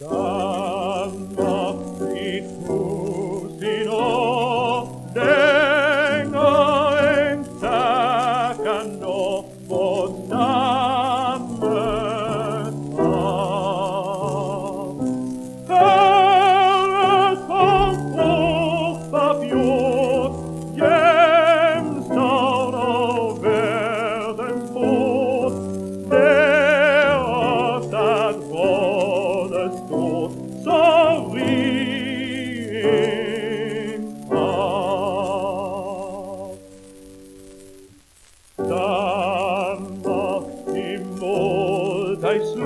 Stamma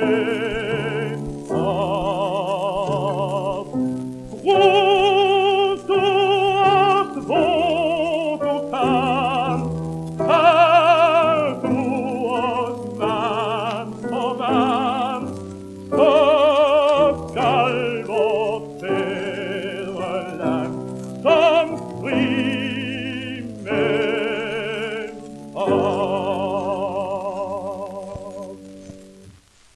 frimenn